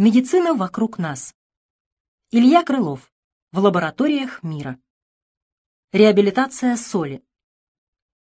Медицина вокруг нас. Илья Крылов. В лабораториях мира. Реабилитация соли.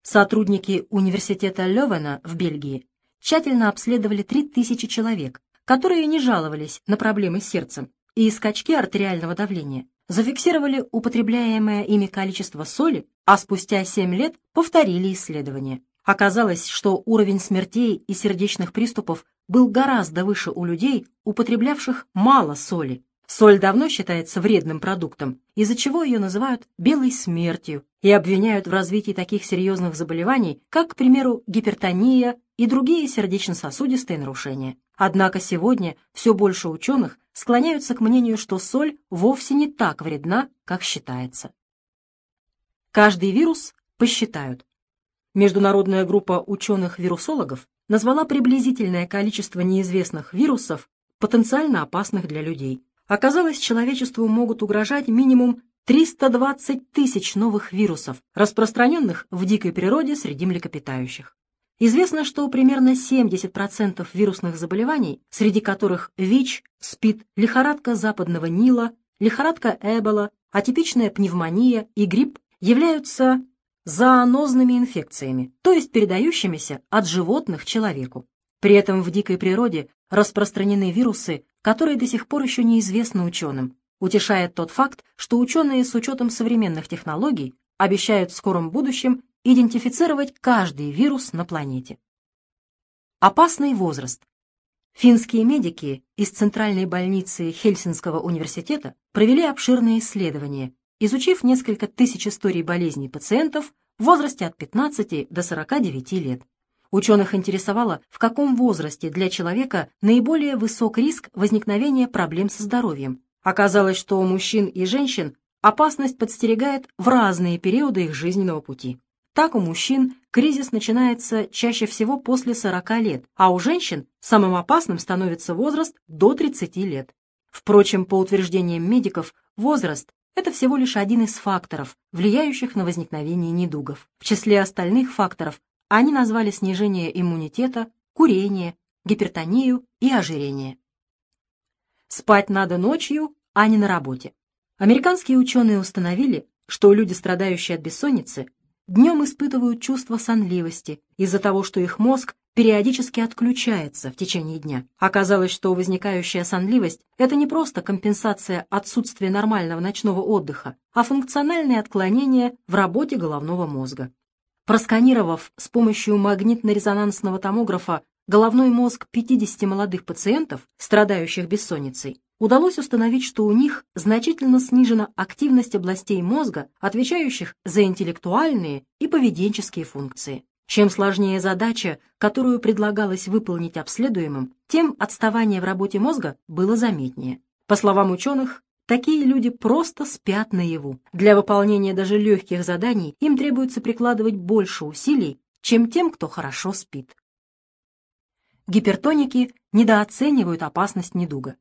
Сотрудники университета Лёвена в Бельгии тщательно обследовали 3000 человек, которые не жаловались на проблемы с сердцем и скачки артериального давления, зафиксировали употребляемое ими количество соли, а спустя 7 лет повторили исследование. Оказалось, что уровень смертей и сердечных приступов был гораздо выше у людей, употреблявших мало соли. Соль давно считается вредным продуктом, из-за чего ее называют «белой смертью» и обвиняют в развитии таких серьезных заболеваний, как, к примеру, гипертония и другие сердечно-сосудистые нарушения. Однако сегодня все больше ученых склоняются к мнению, что соль вовсе не так вредна, как считается. Каждый вирус посчитают. Международная группа ученых-вирусологов назвала приблизительное количество неизвестных вирусов, потенциально опасных для людей. Оказалось, человечеству могут угрожать минимум 320 тысяч новых вирусов, распространенных в дикой природе среди млекопитающих. Известно, что примерно 70% вирусных заболеваний, среди которых ВИЧ, СПИД, лихорадка западного Нила, лихорадка Эбола, атипичная пневмония и грипп, являются зоонозными инфекциями, то есть передающимися от животных человеку. При этом в дикой природе распространены вирусы, которые до сих пор еще неизвестны ученым. Утешает тот факт, что ученые с учетом современных технологий обещают в скором будущем идентифицировать каждый вирус на планете. Опасный возраст. Финские медики из Центральной больницы Хельсинского университета провели обширные исследования, изучив несколько тысяч историй болезней пациентов в возрасте от 15 до 49 лет. Ученых интересовало, в каком возрасте для человека наиболее высок риск возникновения проблем со здоровьем. Оказалось, что у мужчин и женщин опасность подстерегает в разные периоды их жизненного пути. Так у мужчин кризис начинается чаще всего после 40 лет, а у женщин самым опасным становится возраст до 30 лет. Впрочем, по утверждениям медиков, возраст это всего лишь один из факторов, влияющих на возникновение недугов. В числе остальных факторов они назвали снижение иммунитета, курение, гипертонию и ожирение. Спать надо ночью, а не на работе. Американские ученые установили, что люди, страдающие от бессонницы, днем испытывают чувство сонливости из-за того, что их мозг периодически отключается в течение дня. Оказалось, что возникающая сонливость – это не просто компенсация отсутствия нормального ночного отдыха, а функциональное отклонение в работе головного мозга. Просканировав с помощью магнитно-резонансного томографа головной мозг 50 молодых пациентов, страдающих бессонницей, удалось установить, что у них значительно снижена активность областей мозга, отвечающих за интеллектуальные и поведенческие функции. Чем сложнее задача, которую предлагалось выполнить обследуемым, тем отставание в работе мозга было заметнее. По словам ученых, такие люди просто спят наяву. Для выполнения даже легких заданий им требуется прикладывать больше усилий, чем тем, кто хорошо спит. Гипертоники недооценивают опасность недуга.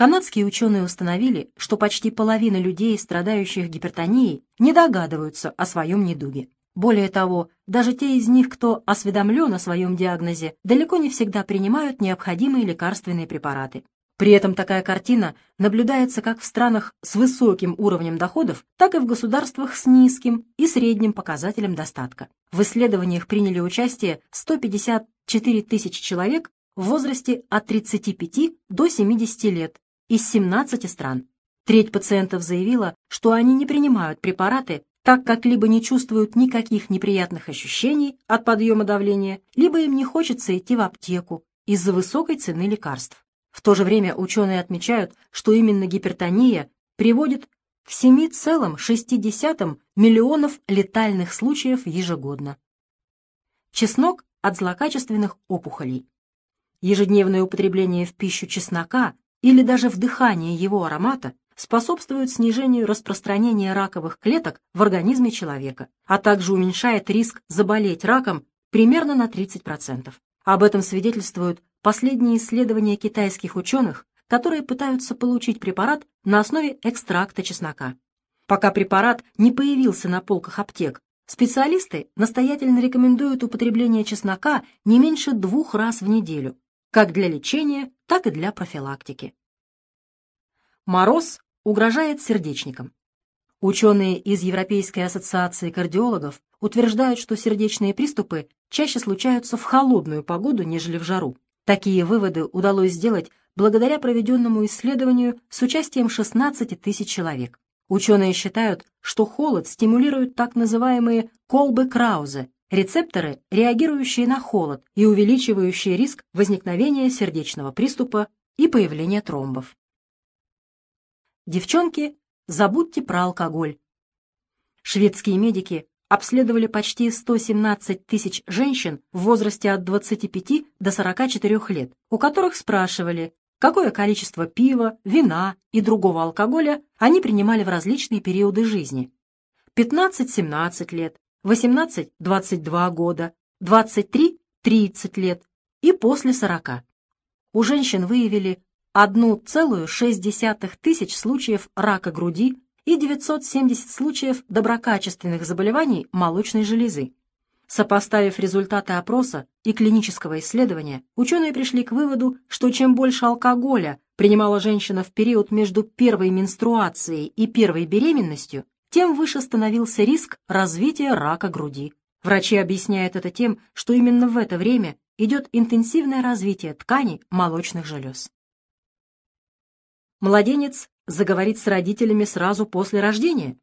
Канадские ученые установили, что почти половина людей, страдающих гипертонией, не догадываются о своем недуге. Более того, даже те из них, кто осведомлен о своем диагнозе, далеко не всегда принимают необходимые лекарственные препараты. При этом такая картина наблюдается как в странах с высоким уровнем доходов, так и в государствах с низким и средним показателем достатка. В исследованиях приняли участие 154 тысячи человек в возрасте от 35 до 70 лет из 17 стран. Треть пациентов заявила, что они не принимают препараты, так как либо не чувствуют никаких неприятных ощущений от подъема давления, либо им не хочется идти в аптеку из-за высокой цены лекарств. В то же время ученые отмечают, что именно гипертония приводит к 7,6 миллионов летальных случаев ежегодно. Чеснок от злокачественных опухолей. Ежедневное употребление в пищу чеснока или даже вдыхание его аромата способствует снижению распространения раковых клеток в организме человека, а также уменьшает риск заболеть раком примерно на 30%. Об этом свидетельствуют последние исследования китайских ученых, которые пытаются получить препарат на основе экстракта чеснока. Пока препарат не появился на полках аптек, специалисты настоятельно рекомендуют употребление чеснока не меньше двух раз в неделю, как для лечения, так и для профилактики. Мороз угрожает сердечникам. Ученые из Европейской ассоциации кардиологов утверждают, что сердечные приступы чаще случаются в холодную погоду, нежели в жару. Такие выводы удалось сделать благодаря проведенному исследованию с участием 16 тысяч человек. Ученые считают, что холод стимулирует так называемые колбы Краузе, рецепторы, реагирующие на холод и увеличивающие риск возникновения сердечного приступа и появления тромбов. Девчонки, забудьте про алкоголь. Шведские медики обследовали почти 117 тысяч женщин в возрасте от 25 до 44 лет, у которых спрашивали, какое количество пива, вина и другого алкоголя они принимали в различные периоды жизни. 15-17 лет, 18-22 года, 23-30 лет и после 40. У женщин выявили 1,6 тысяч случаев рака груди и 970 случаев доброкачественных заболеваний молочной железы. Сопоставив результаты опроса и клинического исследования, ученые пришли к выводу, что чем больше алкоголя принимала женщина в период между первой менструацией и первой беременностью, тем выше становился риск развития рака груди. Врачи объясняют это тем, что именно в это время идет интенсивное развитие тканей молочных желез. Младенец заговорит с родителями сразу после рождения,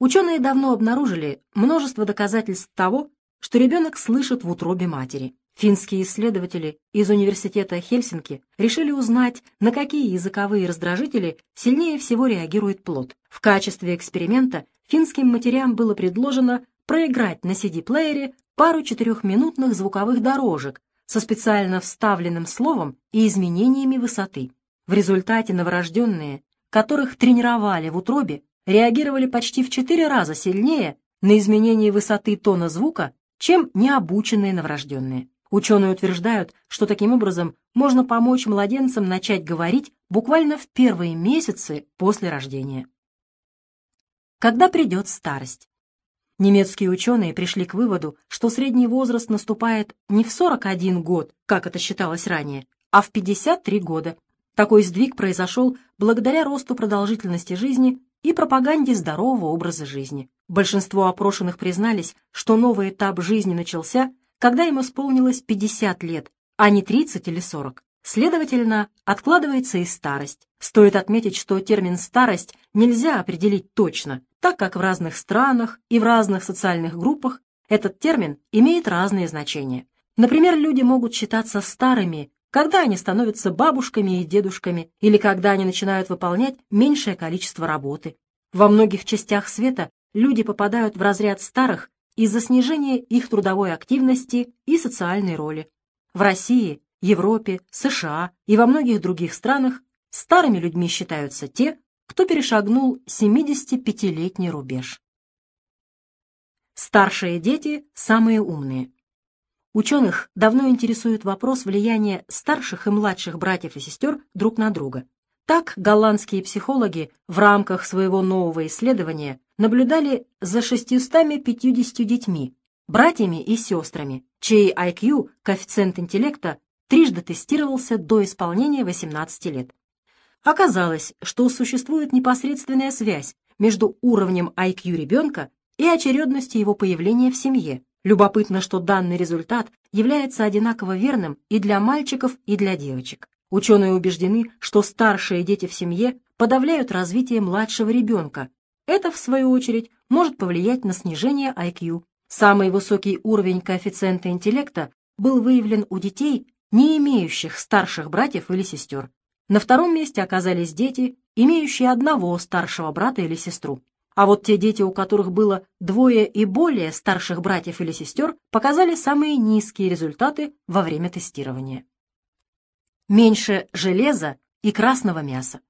Ученые давно обнаружили множество доказательств того, что ребенок слышит в утробе матери. Финские исследователи из Университета Хельсинки решили узнать, на какие языковые раздражители сильнее всего реагирует плод. В качестве эксперимента финским матерям было предложено проиграть на CD-плеере пару четырехминутных звуковых дорожек со специально вставленным словом и изменениями высоты. В результате новорожденные, которых тренировали в утробе, реагировали почти в четыре раза сильнее на изменение высоты тона звука, чем необученные новорожденные. Ученые утверждают, что таким образом можно помочь младенцам начать говорить буквально в первые месяцы после рождения. Когда придет старость? Немецкие ученые пришли к выводу, что средний возраст наступает не в 41 год, как это считалось ранее, а в 53 года. Такой сдвиг произошел благодаря росту продолжительности жизни и пропаганде здорового образа жизни. Большинство опрошенных признались, что новый этап жизни начался, когда им исполнилось 50 лет, а не 30 или 40. Следовательно, откладывается и старость. Стоит отметить, что термин «старость» нельзя определить точно, так как в разных странах и в разных социальных группах этот термин имеет разные значения. Например, люди могут считаться старыми, когда они становятся бабушками и дедушками, или когда они начинают выполнять меньшее количество работы. Во многих частях света люди попадают в разряд старых из-за снижения их трудовой активности и социальной роли. В России, Европе, США и во многих других странах старыми людьми считаются те, кто перешагнул 75-летний рубеж. Старшие дети – самые умные. Ученых давно интересует вопрос влияния старших и младших братьев и сестер друг на друга. Так голландские психологи в рамках своего нового исследования наблюдали за 650 детьми, братьями и сестрами, чей IQ, коэффициент интеллекта, трижды тестировался до исполнения 18 лет. Оказалось, что существует непосредственная связь между уровнем IQ ребенка и очередностью его появления в семье. Любопытно, что данный результат является одинаково верным и для мальчиков, и для девочек. Ученые убеждены, что старшие дети в семье подавляют развитие младшего ребенка. Это, в свою очередь, может повлиять на снижение IQ. Самый высокий уровень коэффициента интеллекта был выявлен у детей, не имеющих старших братьев или сестер. На втором месте оказались дети, имеющие одного старшего брата или сестру. А вот те дети, у которых было двое и более старших братьев или сестер, показали самые низкие результаты во время тестирования. Меньше железа и красного мяса.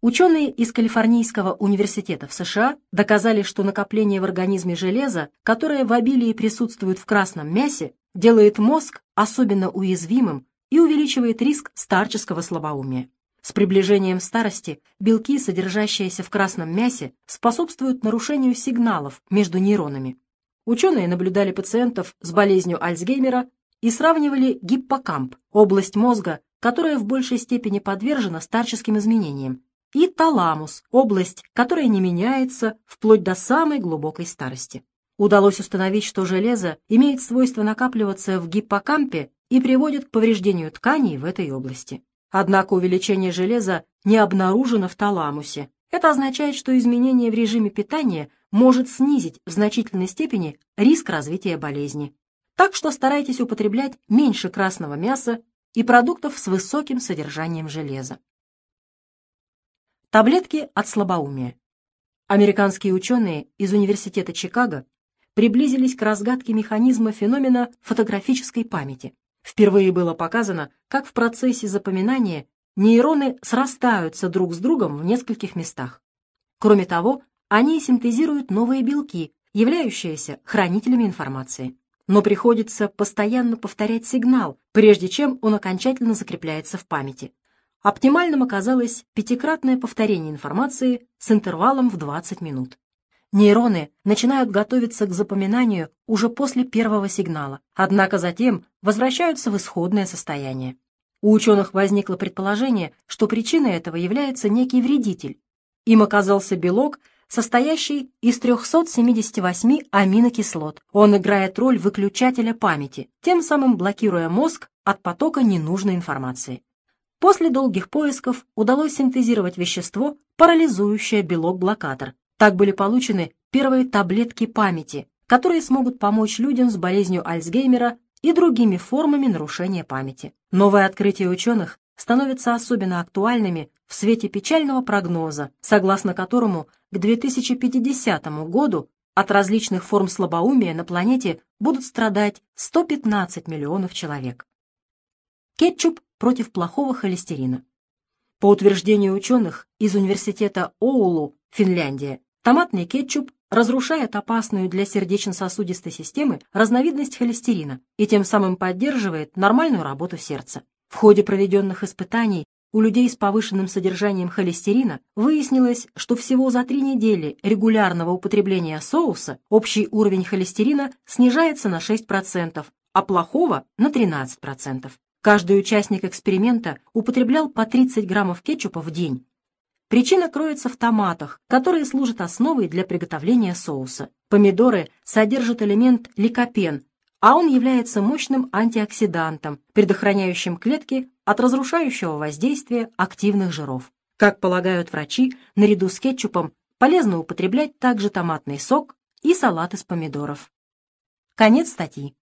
Ученые из Калифорнийского университета в США доказали, что накопление в организме железа, которое в обилии присутствует в красном мясе, делает мозг особенно уязвимым и увеличивает риск старческого слабоумия. С приближением старости белки, содержащиеся в красном мясе, способствуют нарушению сигналов между нейронами. Ученые наблюдали пациентов с болезнью Альцгеймера и сравнивали гиппокамп, область мозга, которая в большей степени подвержена старческим изменениям, и таламус, область, которая не меняется вплоть до самой глубокой старости. Удалось установить, что железо имеет свойство накапливаться в гиппокампе и приводит к повреждению тканей в этой области. Однако увеличение железа не обнаружено в таламусе. Это означает, что изменение в режиме питания может снизить в значительной степени риск развития болезни. Так что старайтесь употреблять меньше красного мяса и продуктов с высоким содержанием железа. Таблетки от слабоумия. Американские ученые из Университета Чикаго приблизились к разгадке механизма феномена фотографической памяти. Впервые было показано, как в процессе запоминания нейроны срастаются друг с другом в нескольких местах. Кроме того, они синтезируют новые белки, являющиеся хранителями информации. Но приходится постоянно повторять сигнал, прежде чем он окончательно закрепляется в памяти. Оптимальным оказалось пятикратное повторение информации с интервалом в 20 минут. Нейроны начинают готовиться к запоминанию уже после первого сигнала, однако затем возвращаются в исходное состояние. У ученых возникло предположение, что причиной этого является некий вредитель. Им оказался белок, состоящий из 378 аминокислот. Он играет роль выключателя памяти, тем самым блокируя мозг от потока ненужной информации. После долгих поисков удалось синтезировать вещество, парализующее белок-блокатор. Так были получены первые таблетки памяти, которые смогут помочь людям с болезнью Альцгеймера и другими формами нарушения памяти. Новые открытия ученых становятся особенно актуальными в свете печального прогноза, согласно которому к 2050 году от различных форм слабоумия на планете будут страдать 115 миллионов человек. Кетчуп против плохого холестерина. По утверждению ученых из университета Оулу, Финляндия, томатный кетчуп разрушает опасную для сердечно-сосудистой системы разновидность холестерина и тем самым поддерживает нормальную работу сердца. В ходе проведенных испытаний у людей с повышенным содержанием холестерина выяснилось, что всего за три недели регулярного употребления соуса общий уровень холестерина снижается на 6%, а плохого – на 13%. Каждый участник эксперимента употреблял по 30 граммов кетчупа в день. Причина кроется в томатах, которые служат основой для приготовления соуса. Помидоры содержат элемент ликопен, а он является мощным антиоксидантом, предохраняющим клетки от разрушающего воздействия активных жиров. Как полагают врачи, наряду с кетчупом полезно употреблять также томатный сок и салат из помидоров. Конец статьи.